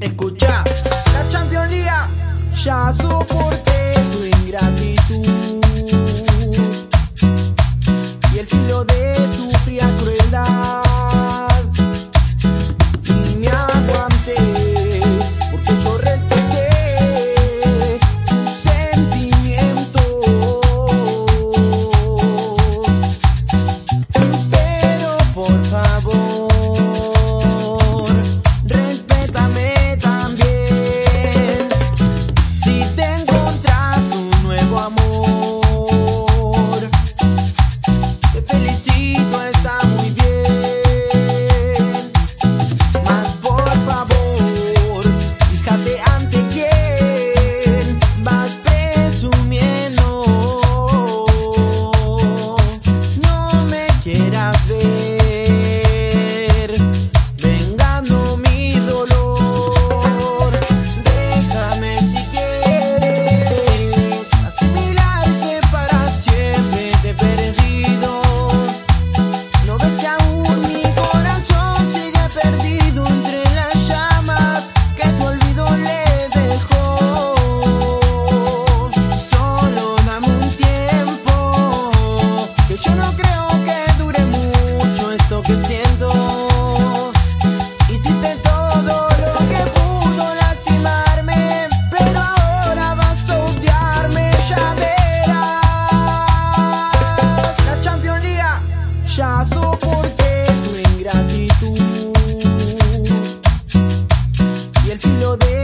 Escucha, la Champions League ya soporté tu ingratitud. soporté tu ingratitud. Y el filo de